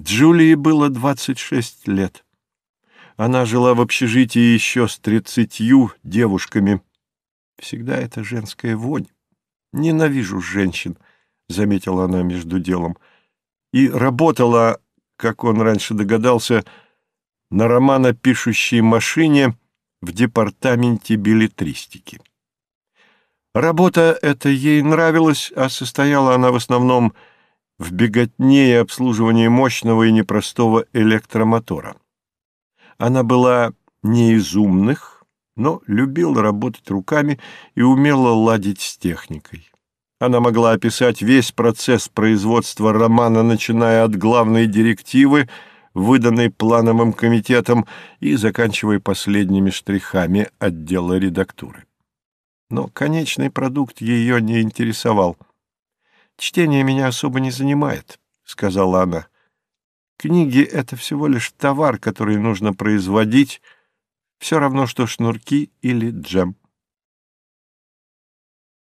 Джулии было 26 лет. Она жила в общежитии еще с тридцатью девушками. Всегда это женская вонь. Ненавижу женщин, — заметила она между делом. И работала, как он раньше догадался, на романопишущей машине в департаменте билетристики. Работа эта ей нравилась, а состояла она в основном в беготне и обслуживании мощного и непростого электромотора. Она была не из умных, но любила работать руками и умела ладить с техникой. Она могла описать весь процесс производства романа, начиная от главной директивы, выданной плановым комитетом, и заканчивая последними штрихами отдела редактуры. Но конечный продукт ее не интересовал. «Чтение меня особо не занимает», — сказала она. Книги — это всего лишь товар, который нужно производить, все равно, что шнурки или джем.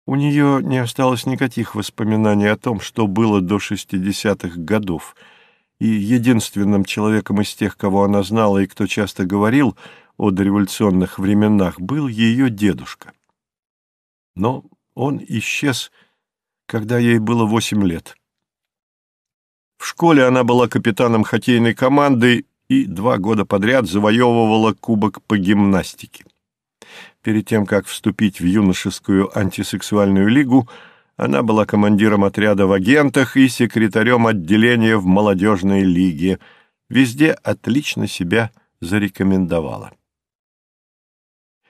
У нее не осталось никаких воспоминаний о том, что было до 60-х годов, и единственным человеком из тех, кого она знала и кто часто говорил о дореволюционных временах, был ее дедушка. Но он исчез, когда ей было восемь лет. В школе она была капитаном хоккейной команды и два года подряд завоевывала кубок по гимнастике. Перед тем, как вступить в юношескую антисексуальную лигу, она была командиром отряда в агентах и секретарем отделения в молодежной лиге. Везде отлично себя зарекомендовала.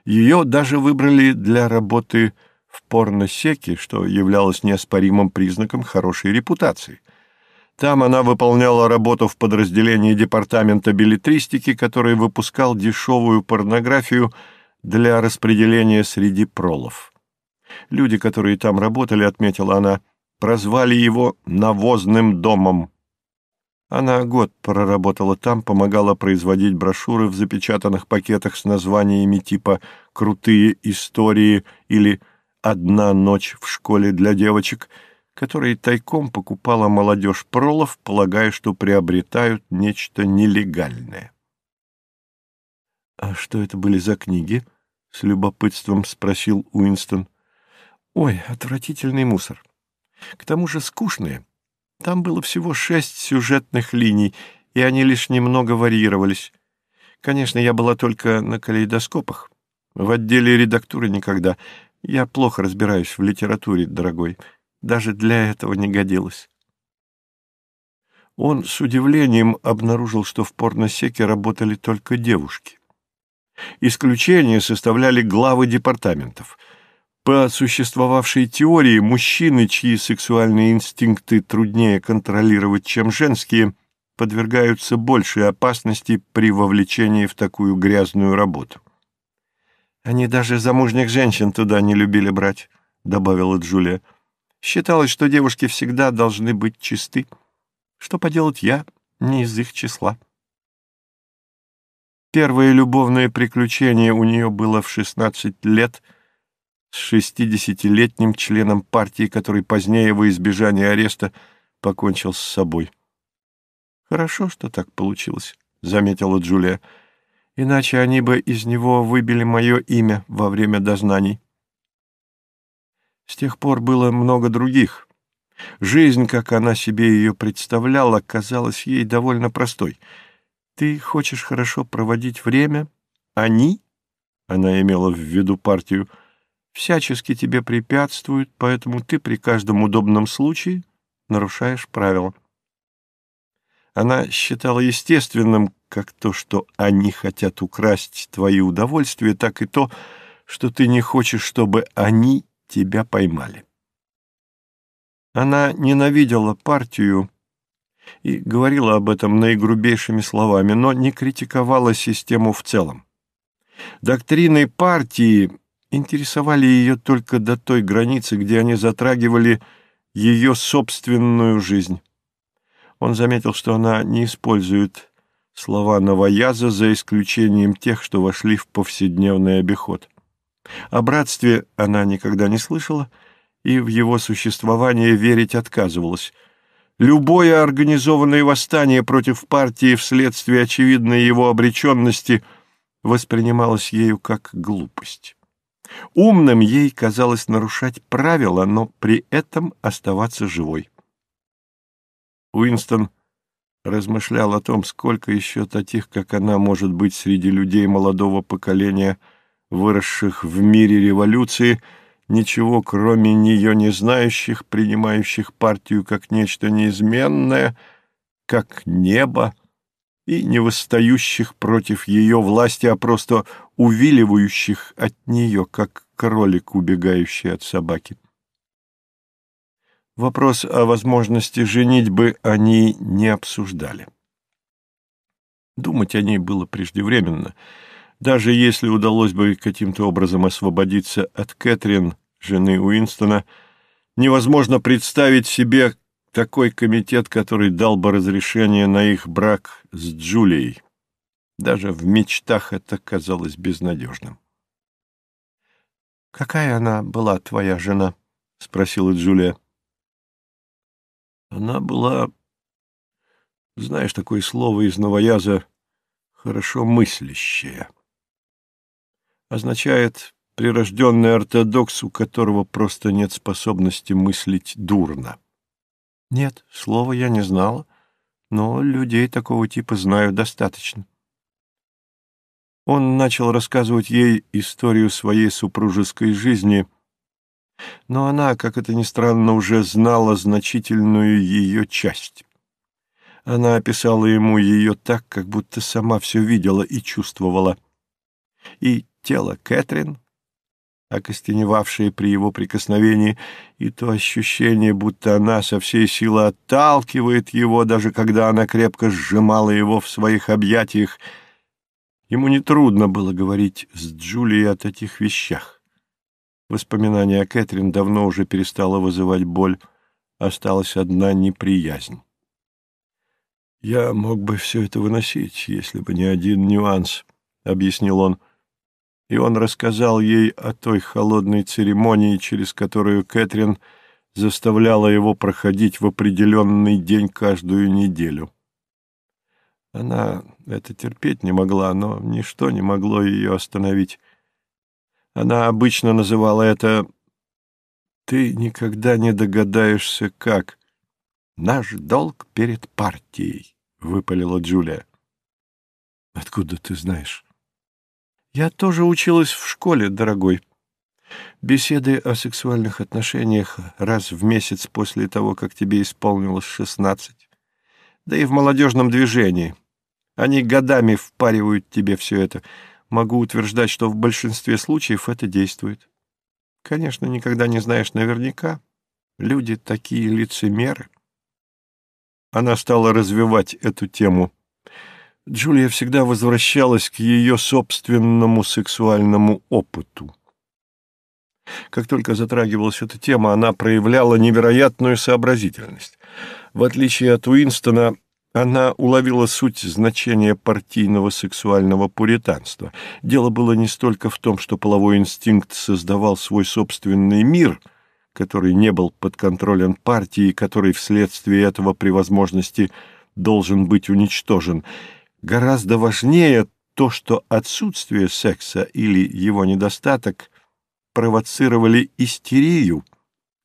Ее даже выбрали для работы в порносеке, что являлось неоспоримым признаком хорошей репутации – там она выполняла работу в подразделении департамента билетристики, который выпускал дешевую порнографию для распределения среди пролов. Люди, которые там работали, отметила она, прозвали его «навозным домом». Она год проработала там, помогала производить брошюры в запечатанных пакетах с названиями типа «Крутые истории» или «Одна ночь в школе для девочек», которые тайком покупала молодежь пролов, полагая, что приобретают нечто нелегальное. «А что это были за книги?» — с любопытством спросил Уинстон. «Ой, отвратительный мусор. К тому же скучные. Там было всего шесть сюжетных линий, и они лишь немного варьировались. Конечно, я была только на калейдоскопах. В отделе редактуры никогда. Я плохо разбираюсь в литературе, дорогой даже для этого не годилось. Он с удивлением обнаружил, что в порносеке работали только девушки. Исключение составляли главы департаментов. По существовавшей теории, мужчины, чьи сексуальные инстинкты труднее контролировать, чем женские, подвергаются большей опасности при вовлечении в такую грязную работу. «Они даже замужних женщин туда не любили брать», — добавила Джулия. Считалось, что девушки всегда должны быть чисты. Что поделать я не из их числа. Первое любовное приключение у нее было в 16 лет с 60-летним членом партии, который позднее во избежание ареста покончил с собой. «Хорошо, что так получилось», — заметила Джулия. «Иначе они бы из него выбили мое имя во время дознаний». С тех пор было много других. Жизнь, как она себе ее представляла, казалась ей довольно простой. Ты хочешь хорошо проводить время, они, она имела в виду партию, всячески тебе препятствуют, поэтому ты при каждом удобном случае нарушаешь правила. Она считала естественным как то, что они хотят украсть твои удовольствия, так и то, что ты не хочешь, чтобы они тебя поймали. Она ненавидела партию и говорила об этом наигрубейшими словами, но не критиковала систему в целом. Доктрины партии интересовали ее только до той границы, где они затрагивали ее собственную жизнь. Он заметил, что она не использует слова новояза за исключением тех, что вошли в повседневный обиход. О братстве она никогда не слышала и в его существование верить отказывалась. Любое организованное восстание против партии вследствие очевидной его обреченности воспринималось ею как глупость. Умным ей казалось нарушать правила, но при этом оставаться живой. Уинстон размышлял о том, сколько еще таких, как она, может быть среди людей молодого поколения, выросших в мире революции, ничего кроме нее не знающих, принимающих партию как нечто неизменное, как небо, и не восстающих против ее власти, а просто увиливающих от нее, как кролик, убегающий от собаки. Вопрос о возможности женитьбы они не обсуждали. Думать о ней было преждевременно. Даже если удалось бы каким-то образом освободиться от Кэтрин, жены Уинстона, невозможно представить себе такой комитет, который дал бы разрешение на их брак с Джулией. Даже в мечтах это казалось безнадежным. «Какая она была, твоя жена?» — спросила Джулия. Она была, знаешь, такое слово из новояза «хорошо мыслящая». Означает прирожденный ортодокс, у которого просто нет способности мыслить дурно. Нет, слова я не знала, но людей такого типа знаю достаточно. Он начал рассказывать ей историю своей супружеской жизни — но она, как это ни странно, уже знала значительную ее часть. Она описала ему ее так, как будто сама все видела и чувствовала. И тело Кэтрин, окостеневавшее при его прикосновении, и то ощущение, будто она со всей силы отталкивает его, даже когда она крепко сжимала его в своих объятиях. Ему нетрудно было говорить с Джулией о таких вещах. Воспоминание о Кэтрин давно уже перестало вызывать боль, осталась одна неприязнь. «Я мог бы все это выносить, если бы не один нюанс», — объяснил он. И он рассказал ей о той холодной церемонии, через которую Кэтрин заставляла его проходить в определенный день каждую неделю. Она это терпеть не могла, но ничто не могло ее остановить. Она обычно называла это «ты никогда не догадаешься, как». «Наш долг перед партией», — выпалила Джулия. «Откуда ты знаешь?» «Я тоже училась в школе, дорогой. Беседы о сексуальных отношениях раз в месяц после того, как тебе исполнилось шестнадцать. Да и в молодежном движении. Они годами впаривают тебе все это» могу утверждать, что в большинстве случаев это действует. Конечно, никогда не знаешь наверняка. Люди такие лицемеры. Она стала развивать эту тему. Джулия всегда возвращалась к ее собственному сексуальному опыту. Как только затрагивалась эта тема, она проявляла невероятную сообразительность. В отличие от Уинстона, она уловила суть значения партийного сексуального пуританства. Дело было не столько в том, что половой инстинкт создавал свой собственный мир, который не был под контролем партии, который вследствие этого при возможности должен быть уничтожен. Гораздо важнее то, что отсутствие секса или его недостаток провоцировали истерию,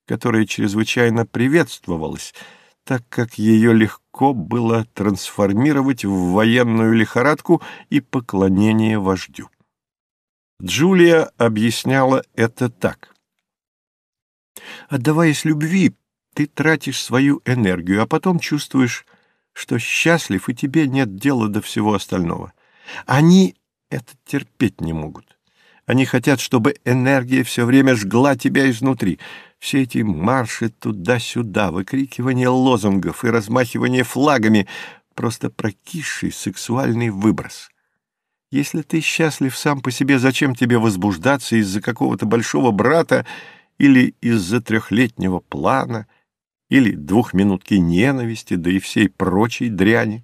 которая чрезвычайно приветствовалась – так как ее легко было трансформировать в военную лихорадку и поклонение вождю. Джулия объясняла это так. «Отдаваясь любви, ты тратишь свою энергию, а потом чувствуешь, что счастлив, и тебе нет дела до всего остального. Они это терпеть не могут. Они хотят, чтобы энергия все время жгла тебя изнутри. Все эти марши туда-сюда, выкрикивание лозунгов и размахивание флагами — просто прокисший сексуальный выброс. Если ты счастлив сам по себе, зачем тебе возбуждаться из-за какого-то большого брата или из-за трехлетнего плана, или двухминутки ненависти, да и всей прочей дряни?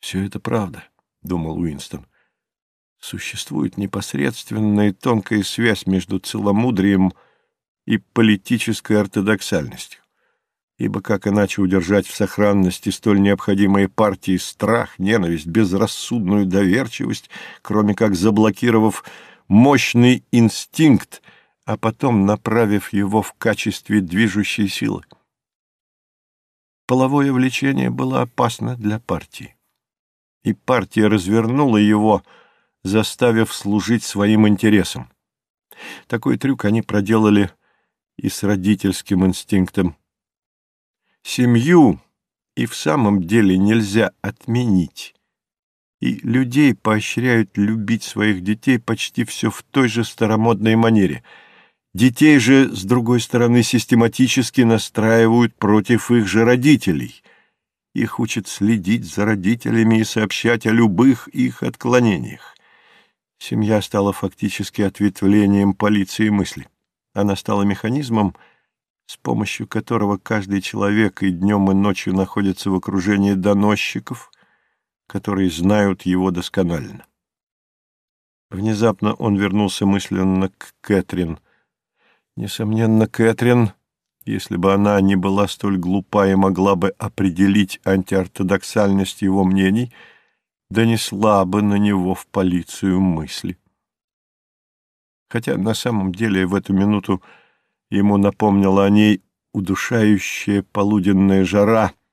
«Все это правда», — думал Уинстон. «Существует непосредственная и тонкая связь между целомудрием и политической ортодоксальностью. ибо как иначе удержать в сохранности столь необходимые партии страх, ненависть, безрассудную доверчивость, кроме как заблокировав мощный инстинкт, а потом направив его в качестве движущей силы. Половое влечение было опасно для партии, и партия развернула его, заставив служить своим интересам. Такой трюк они проделали и с родительским инстинктом. Семью и в самом деле нельзя отменить, и людей поощряют любить своих детей почти все в той же старомодной манере. Детей же, с другой стороны, систематически настраивают против их же родителей. Их учат следить за родителями и сообщать о любых их отклонениях. Семья стала фактически ответвлением полиции мысли. Она стала механизмом, с помощью которого каждый человек и днем, и ночью находится в окружении доносчиков, которые знают его досконально. Внезапно он вернулся мысленно к Кэтрин. Несомненно, Кэтрин, если бы она не была столь глупа и могла бы определить антиортодоксальность его мнений, донесла бы на него в полицию мысли. Хотя на самом деле в эту минуту ему напомнила о ней удушающая полуденная жара —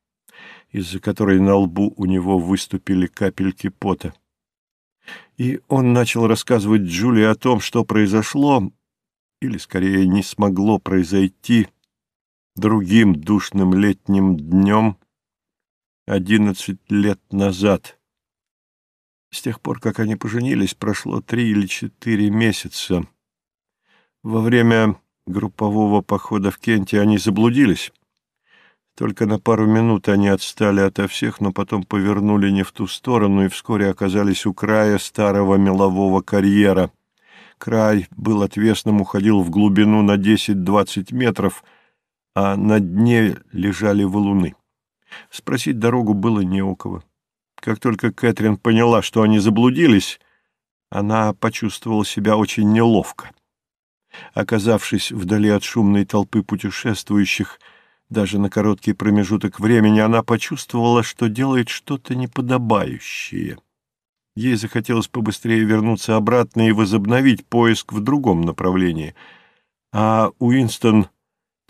из-за которой на лбу у него выступили капельки пота. И он начал рассказывать Джулии о том, что произошло, или, скорее, не смогло произойти другим душным летним днем одиннадцать лет назад. С тех пор, как они поженились, прошло три или четыре месяца. Во время группового похода в Кенте они заблудились. Только на пару минут они отстали ото всех, но потом повернули не в ту сторону и вскоре оказались у края старого мелового карьера. Край был отвесным, уходил в глубину на 10-20 метров, а на дне лежали валуны. Спросить дорогу было не у кого. Как только Кэтрин поняла, что они заблудились, она почувствовала себя очень неловко. Оказавшись вдали от шумной толпы путешествующих, даже на короткий промежуток времени она почувствовала, что делает что-то неподобающее. Ей захотелось побыстрее вернуться обратно и возобновить поиск в другом направлении. А Уинстон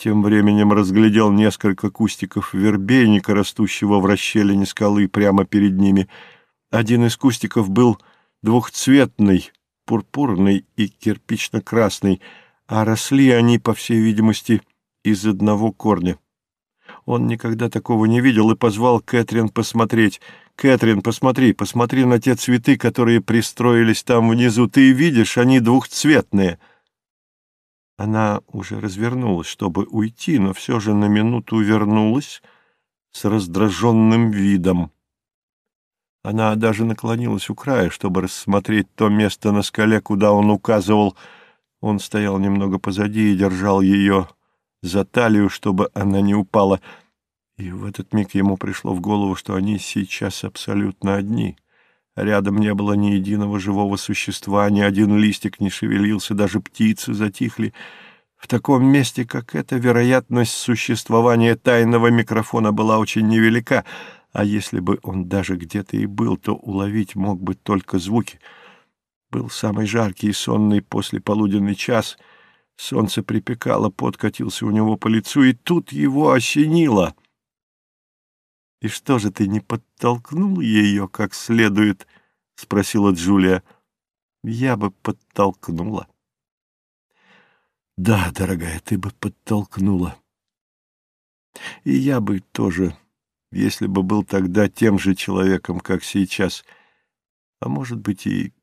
тем временем разглядел несколько кустиков вербейника, растущего в расщелине скалы прямо перед ними. Один из кустиков был двухцветный, пурпурный и кирпично-красный, а росли они, по всей видимости, из одного корня. Он никогда такого не видел и позвал Кэтрин посмотреть. «Кэтрин, посмотри, посмотри на те цветы, которые пристроились там внизу. Ты видишь, они двухцветные». Она уже развернулась, чтобы уйти, но все же на минуту вернулась с раздраженным видом. Она даже наклонилась у края, чтобы рассмотреть то место на скале, куда он указывал. Он стоял немного позади и держал ее за талию, чтобы она не упала. И в этот миг ему пришло в голову, что они сейчас абсолютно одни. Рядом не было ни единого живого существа, ни один листик не шевелился, даже птицы затихли. В таком месте, как это, вероятность существования тайного микрофона была очень невелика, а если бы он даже где-то и был, то уловить мог бы только звуки. Был самый жаркий и сонный послеполуденный час — Солнце припекало, пот катился у него по лицу, и тут его осенило. — И что же ты не подтолкнул ее как следует? — спросила Джулия. — Я бы подтолкнула. — Да, дорогая, ты бы подтолкнула. И я бы тоже, если бы был тогда тем же человеком, как сейчас. А может быть и...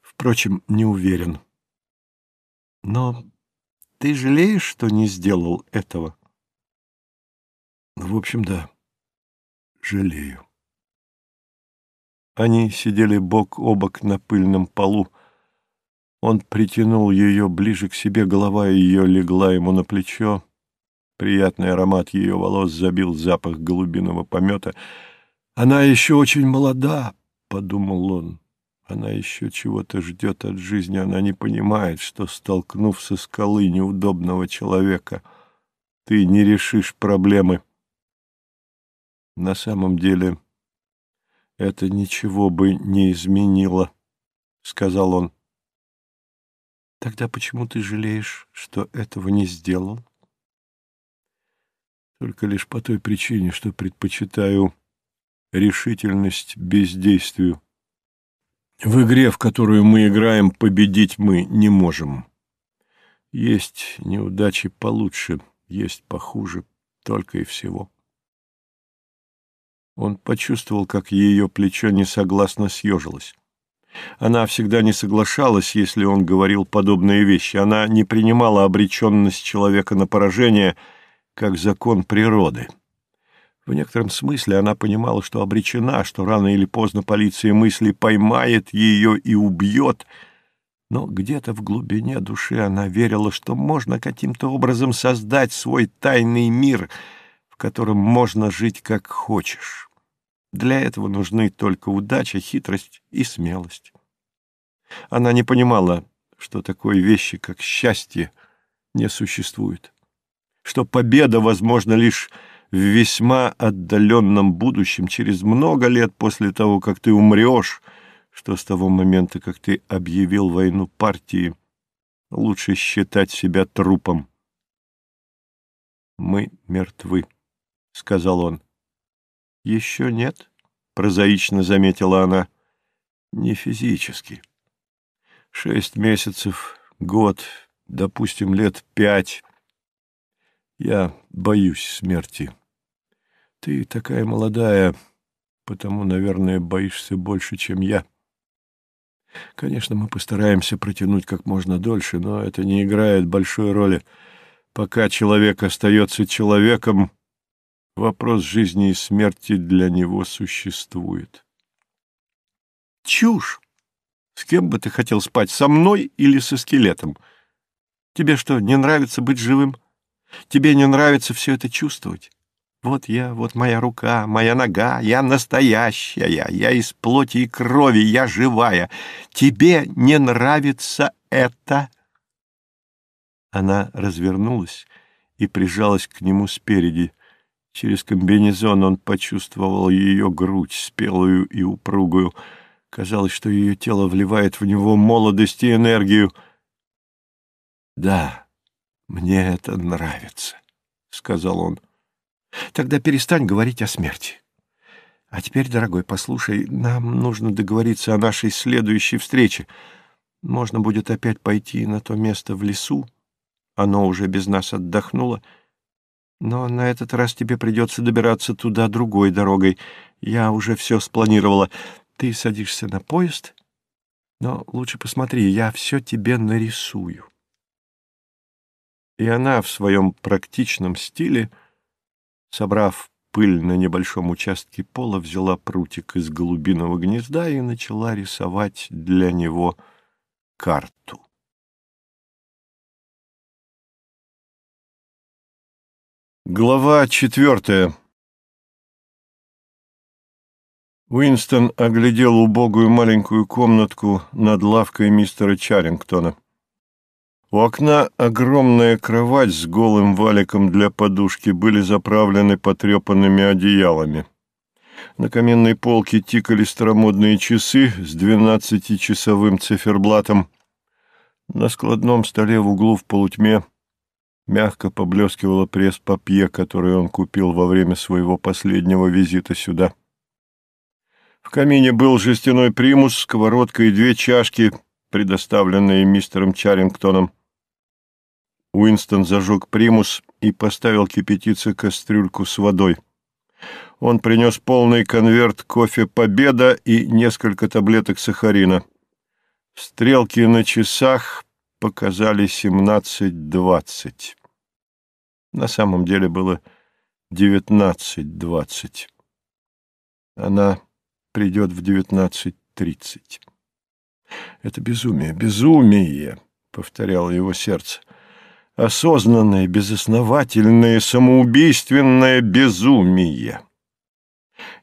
Впрочем, не уверен. — но ты жалеешь, что не сделал этого? В общем, да, жалею. Они сидели бок о бок на пыльном полу. Он притянул ее ближе к себе, голова ее легла ему на плечо. Приятный аромат ее волос забил запах голубиного помета. «Она еще очень молода», — подумал он. Она еще чего-то ждет от жизни, она не понимает, что, столкнув со скалы неудобного человека, ты не решишь проблемы. На самом деле это ничего бы не изменило, — сказал он. Тогда почему ты жалеешь, что этого не сделал? Только лишь по той причине, что предпочитаю решительность бездействию. В игре, в которую мы играем, победить мы не можем. Есть неудачи получше, есть похуже, только и всего. Он почувствовал, как ее плечо несогласно съежилось. Она всегда не соглашалась, если он говорил подобные вещи. Она не принимала обреченность человека на поражение как закон природы. В некотором смысле она понимала, что обречена, что рано или поздно полиция мысли поймает ее и убьет, но где-то в глубине души она верила, что можно каким-то образом создать свой тайный мир, в котором можно жить как хочешь. Для этого нужны только удача, хитрость и смелость. Она не понимала, что такой вещи, как счастье, не существует, что победа возможна лишь в весьма отдаленном будущем, через много лет после того, как ты умрешь, что с того момента, как ты объявил войну партии, лучше считать себя трупом. «Мы мертвы», — сказал он. «Еще нет?» — прозаично заметила она. «Не физически. Шесть месяцев, год, допустим, лет пять. Я боюсь смерти. Ты такая молодая, потому, наверное, боишься больше, чем я. Конечно, мы постараемся протянуть как можно дольше, но это не играет большой роли. Пока человек остается человеком, Вопрос жизни и смерти для него существует. Чушь! С кем бы ты хотел спать, со мной или со скелетом? Тебе что, не нравится быть живым? Тебе не нравится все это чувствовать? Вот я, вот моя рука, моя нога, я настоящая, я из плоти и крови, я живая. Тебе не нравится это?» Она развернулась и прижалась к нему спереди — Через комбинезон он почувствовал ее грудь, спелую и упругую. Казалось, что ее тело вливает в него молодость и энергию. «Да, мне это нравится», — сказал он. «Тогда перестань говорить о смерти. А теперь, дорогой, послушай, нам нужно договориться о нашей следующей встрече. Можно будет опять пойти на то место в лесу. Оно уже без нас отдохнуло». Но на этот раз тебе придется добираться туда другой дорогой. Я уже все спланировала. Ты садишься на поезд, но лучше посмотри, я все тебе нарисую. И она в своем практичном стиле, собрав пыль на небольшом участке пола, взяла прутик из голубиного гнезда и начала рисовать для него карту. Глава четвертая Уинстон оглядел убогую маленькую комнатку над лавкой мистера Чарингтона. У окна огромная кровать с голым валиком для подушки были заправлены потрепанными одеялами. На каменной полке тикали старомодные часы с двенадцатичасовым циферблатом. На складном столе в углу в полутьме Мягко поблескивало пресс-папье, которое он купил во время своего последнего визита сюда. В камине был жестяной примус, сковородка и две чашки, предоставленные мистером Чарингтоном. Уинстон зажег примус и поставил кипятиться кастрюльку с водой. Он принес полный конверт кофе «Победа» и несколько таблеток сахарина. Стрелки на часах показали семнадцать двадцать. На самом деле было девятнадцать двадцать. Она придет в девятнадцать тридцать. Это безумие, безумие, — повторяло его сердце. Осознанное, безосновательное, самоубийственное безумие.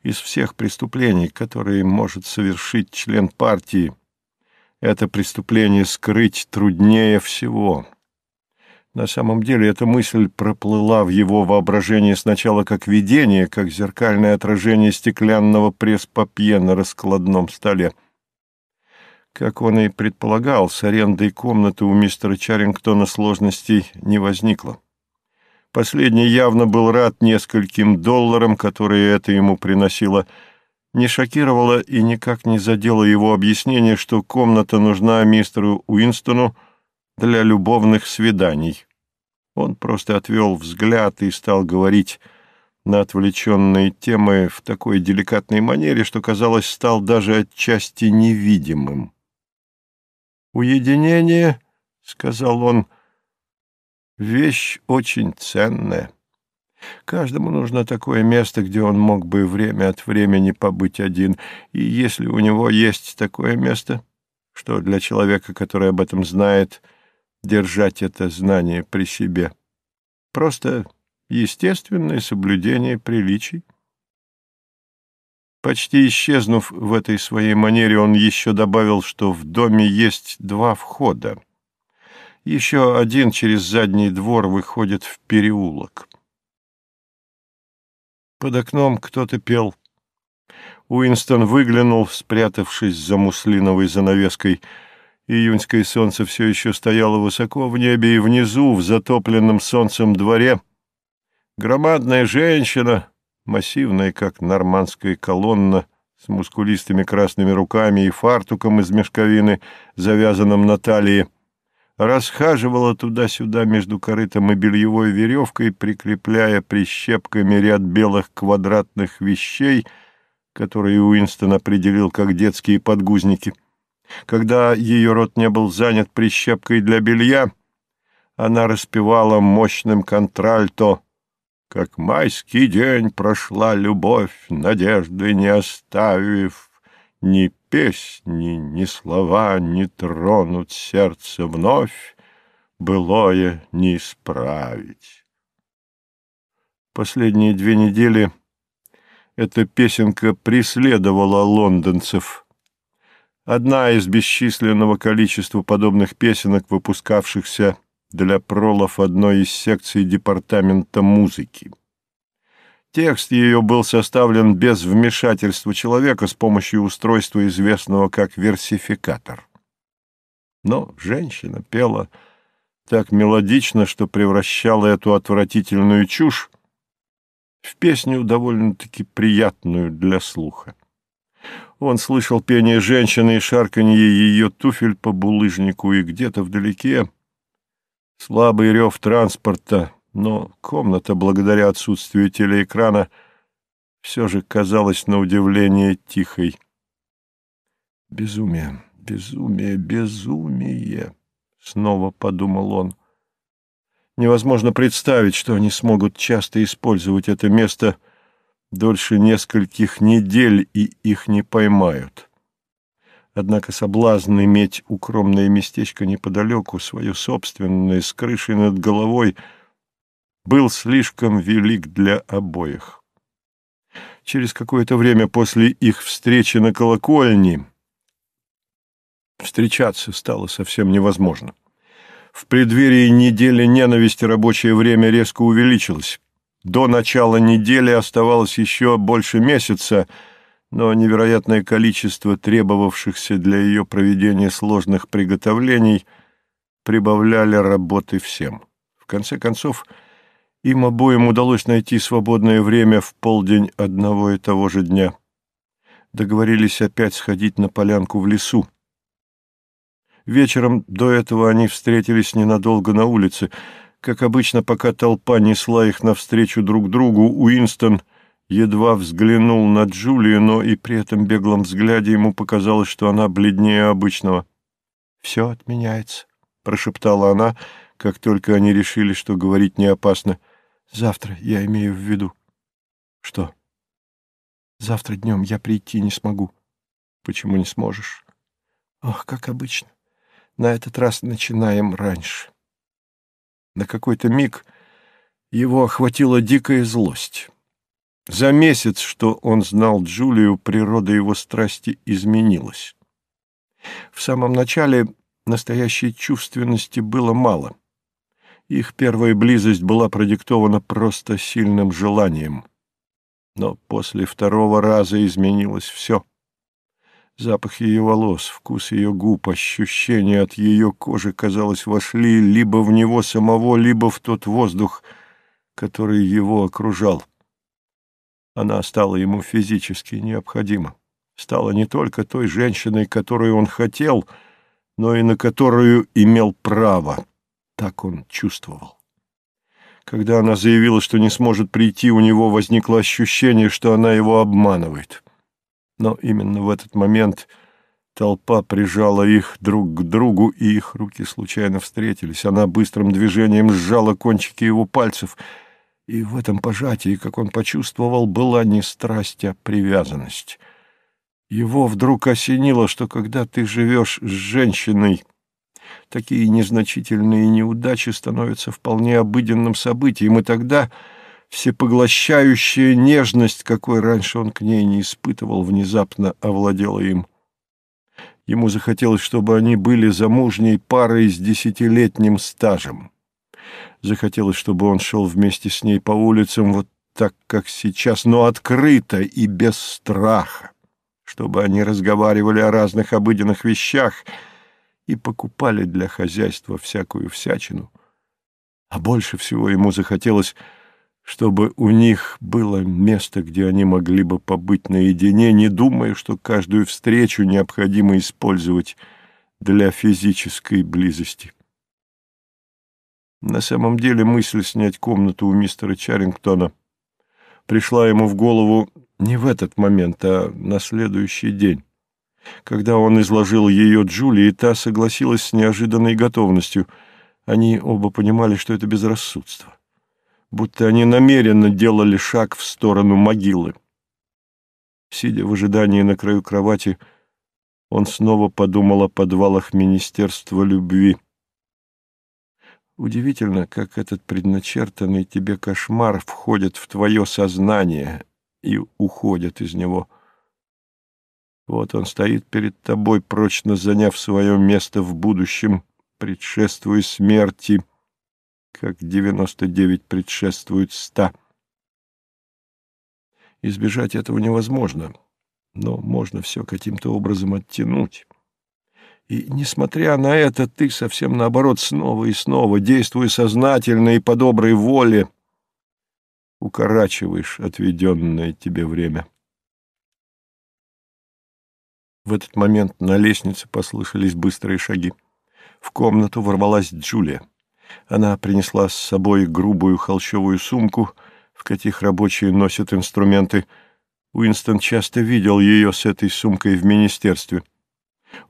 Из всех преступлений, которые может совершить член партии, это преступление скрыть труднее всего. На самом деле эта мысль проплыла в его воображении сначала как видение, как зеркальное отражение стеклянного пресс-папье на раскладном столе. Как он и предполагал, с арендой комнаты у мистера Чарингтона сложностей не возникло. Последний явно был рад нескольким долларам, которые это ему приносило. Не шокировало и никак не задело его объяснение, что комната нужна мистеру Уинстону для любовных свиданий. Он просто отвел взгляд и стал говорить на отвлеченные темы в такой деликатной манере, что, казалось, стал даже отчасти невидимым. «Уединение», — сказал он, — Вещь очень ценная. Каждому нужно такое место, где он мог бы время от времени побыть один. И если у него есть такое место, что для человека, который об этом знает, держать это знание при себе. Просто естественное соблюдение приличий. Почти исчезнув в этой своей манере, он еще добавил, что в доме есть два входа. Еще один через задний двор выходит в переулок. Под окном кто-то пел. Уинстон выглянул, спрятавшись за муслиновой занавеской. Июньское солнце все еще стояло высоко в небе, и внизу, в затопленном солнцем дворе, громадная женщина, массивная, как нормандская колонна, с мускулистыми красными руками и фартуком из мешковины, завязанным на талии, расхаживала туда-сюда между корытом и бельевой веревкой, прикрепляя прищепками ряд белых квадратных вещей, которые Уинстон определил как детские подгузники. Когда ее рот не был занят прищепкой для белья, она распевала мощным контральто «Как майский день прошла любовь, надежды не оставив, ни песни, ни слова не тронут сердце вновь, былое не исправить. Последние две недели эта песенка преследовала лондонцев. Одна из бесчисленного количества подобных песенок, выпускавшихся для пролов одной из секций департамента музыки. Текст ее был составлен без вмешательства человека с помощью устройства, известного как версификатор. Но женщина пела так мелодично, что превращала эту отвратительную чушь в песню довольно-таки приятную для слуха. Он слышал пение женщины и шарканье ее туфель по булыжнику, и где-то вдалеке слабый рев транспорта — но комната, благодаря отсутствию телеэкрана, все же казалась на удивление тихой. «Безумие, безумие, безумие!» — снова подумал он. «Невозможно представить, что они смогут часто использовать это место дольше нескольких недель, и их не поймают». Однако соблазн иметь укромное местечко неподалеку, свое собственное, с крышей над головой — был слишком велик для обоих. Через какое-то время после их встречи на колокольне встречаться стало совсем невозможно. В преддверии недели ненависти рабочее время резко увеличилось. До начала недели оставалось еще больше месяца, но невероятное количество требовавшихся для ее проведения сложных приготовлений прибавляли работы всем. В конце концов, им обоим удалось найти свободное время в полдень одного и того же дня. Договорились опять сходить на полянку в лесу. Вечером до этого они встретились ненадолго на улице. Как обычно, пока толпа несла их навстречу друг другу, Уинстон едва взглянул на Джулию, но и при этом беглом взгляде ему показалось, что она бледнее обычного. «Все отменяется», — прошептала она, как только они решили, что говорить не опасно. — Завтра я имею в виду. Что? Завтра днем я прийти не смогу. Почему не сможешь? Ох, как обычно. На этот раз начинаем раньше. На какой-то миг его охватила дикая злость. За месяц, что он знал Джулию, природа его страсти изменилась. В самом начале настоящей чувственности было мало. Их первая близость была продиктована просто сильным желанием. Но после второго раза изменилось все. Запах ее волос, вкус ее губ, ощущения от ее кожи, казалось, вошли либо в него самого, либо в тот воздух, который его окружал. Она стала ему физически необходима. Стала не только той женщиной, которую он хотел, но и на которую имел право. Так он чувствовал. Когда она заявила, что не сможет прийти, у него возникло ощущение, что она его обманывает. Но именно в этот момент толпа прижала их друг к другу, и их руки случайно встретились. Она быстрым движением сжала кончики его пальцев, и в этом пожатии, как он почувствовал, была не страсть, а привязанность. Его вдруг осенило, что когда ты живешь с женщиной, такие незначительные неудачи становятся вполне обыденным событием, и тогда всепоглощающая нежность, какой раньше он к ней не испытывал, внезапно овладела им. Ему захотелось, чтобы они были замужней парой с десятилетним стажем. Захотелось, чтобы он шел вместе с ней по улицам вот так, как сейчас, но открыто и без страха, чтобы они разговаривали о разных обыденных вещах — и покупали для хозяйства всякую всячину. А больше всего ему захотелось, чтобы у них было место, где они могли бы побыть наедине, не думая, что каждую встречу необходимо использовать для физической близости. На самом деле мысль снять комнату у мистера Чарингтона пришла ему в голову не в этот момент, а на следующий день. Когда он изложил ее Джулии, та согласилась с неожиданной готовностью. Они оба понимали, что это безрассудство. Будто они намеренно делали шаг в сторону могилы. Сидя в ожидании на краю кровати, он снова подумал о подвалах Министерства любви. Удивительно, как этот предначертанный тебе кошмар входит в твое сознание и уходит из него — вот он стоит перед тобой, прочно заняв свое место в будущем, предшествуя смерти, как девяносто девять предшествует ста. Избежать этого невозможно, но можно все каким-то образом оттянуть. И, несмотря на это, ты совсем наоборот снова и снова, действуя сознательно и по доброй воле, укорачиваешь отведенное тебе время. В этот момент на лестнице послышались быстрые шаги. В комнату ворвалась Джулия. Она принесла с собой грубую холщовую сумку, в каких рабочие носят инструменты. Уинстон часто видел ее с этой сумкой в министерстве.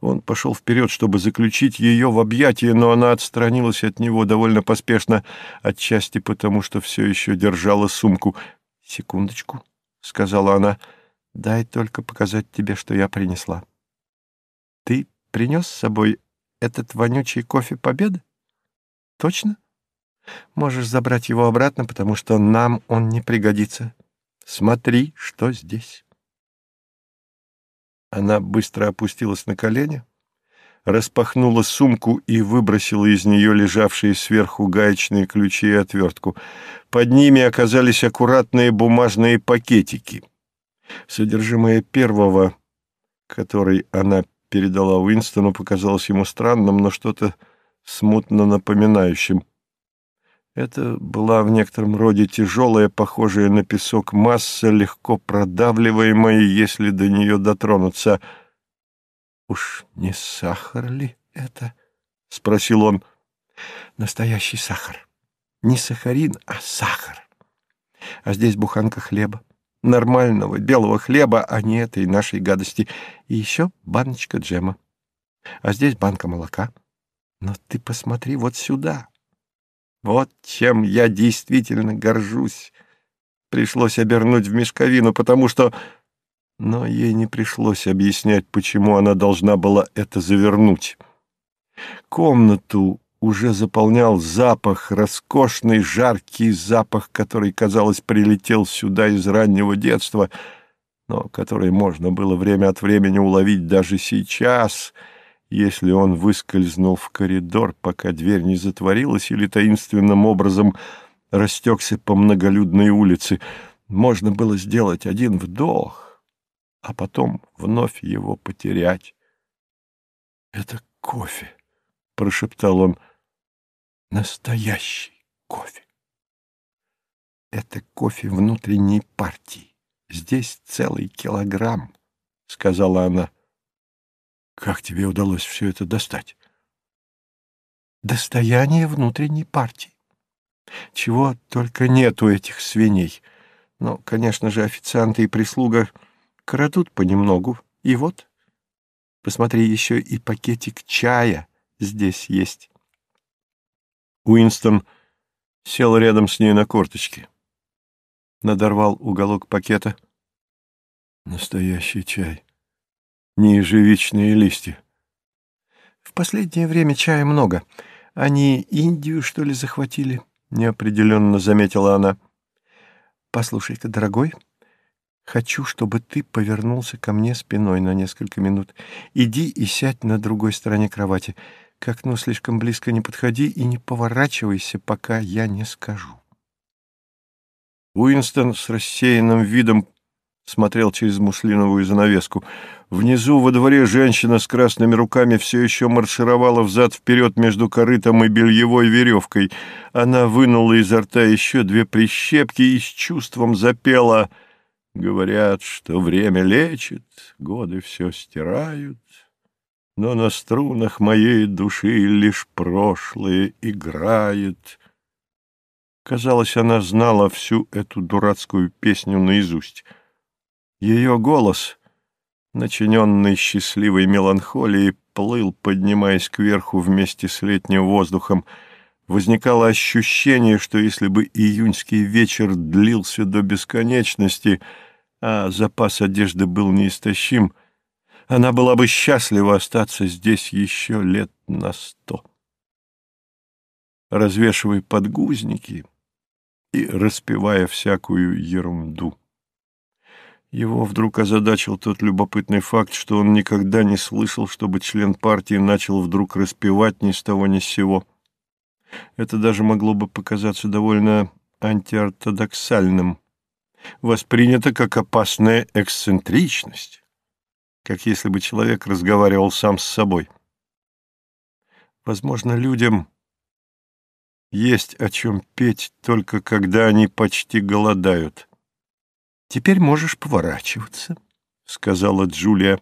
Он пошел вперед, чтобы заключить ее в объятия, но она отстранилась от него довольно поспешно, отчасти потому, что все еще держала сумку. «Секундочку», — сказала она, — Дай только показать тебе, что я принесла. Ты принес с собой этот вонючий кофе Победы? Точно? Можешь забрать его обратно, потому что нам он не пригодится. Смотри, что здесь. Она быстро опустилась на колени, распахнула сумку и выбросила из нее лежавшие сверху гаечные ключи и отвертку. Под ними оказались аккуратные бумажные пакетики — Содержимое первого, который она передала Уинстону, показалось ему странным, но что-то смутно напоминающим. Это была в некотором роде тяжелая, похожая на песок масса, легко продавливаемая, если до нее дотронуться. «Уж не сахар ли это?» — спросил он. «Настоящий сахар. Не сахарин, а сахар. А здесь буханка хлеба нормального белого хлеба, а не этой нашей гадости. И еще баночка джема. А здесь банка молока. Но ты посмотри вот сюда. Вот чем я действительно горжусь. Пришлось обернуть в мешковину, потому что... Но ей не пришлось объяснять, почему она должна была это завернуть. Комнату уже заполнял запах, роскошный жаркий запах, который, казалось, прилетел сюда из раннего детства, но который можно было время от времени уловить даже сейчас, если он выскользнул в коридор, пока дверь не затворилась, или таинственным образом растекся по многолюдной улице. Можно было сделать один вдох, а потом вновь его потерять. — Это кофе, — прошептал он, — настоящий кофе. Это кофе внутренней партии. Здесь целый килограмм, — сказала она. — Как тебе удалось все это достать? — Достояние внутренней партии. Чего только нет у этих свиней. Но, конечно же, официанты и прислуга крадут понемногу. И вот, посмотри, еще и пакетик чая здесь есть. Уинстон сел рядом с ней на корточки. Надорвал уголок пакета. Настоящий чай. Не ежевичные листья. В последнее время чая много. Они Индию, что ли, захватили? —— неопределенно заметила она. «Послушай-ка, дорогой, хочу, чтобы ты повернулся ко мне спиной на несколько минут. Иди и сядь на другой стороне кровати. К окну слишком близко не подходи и не поворачивайся, пока я не скажу». Уинстон с рассеянным видом смотрел через муслиновую занавеску. Внизу во дворе женщина с красными руками все еще маршировала взад-вперед между корытом и бельевой веревкой. Она вынула изо рта еще две прищепки и с чувством запела «Говорят, что время лечит, годы все стирают, но на струнах моей души лишь прошлое играет». Казалось, она знала всю эту дурацкую песню наизусть — ее голос, начиненный счастливой меланхолией, плыл, поднимаясь кверху вместе с летним воздухом. Возникало ощущение, что если бы июньский вечер длился до бесконечности, а запас одежды был неистощим, она была бы счастлива остаться здесь еще лет на сто. Развешивая подгузники и распевая всякую ерунду. Его вдруг озадачил тот любопытный факт, что он никогда не слышал, чтобы член партии начал вдруг распевать ни с того ни с сего. Это даже могло бы показаться довольно антиортодоксальным. Воспринято как опасная эксцентричность, как если бы человек разговаривал сам с собой. Возможно, людям есть о чем петь только когда они почти голодают. «Теперь можешь поворачиваться», — сказала Джулия.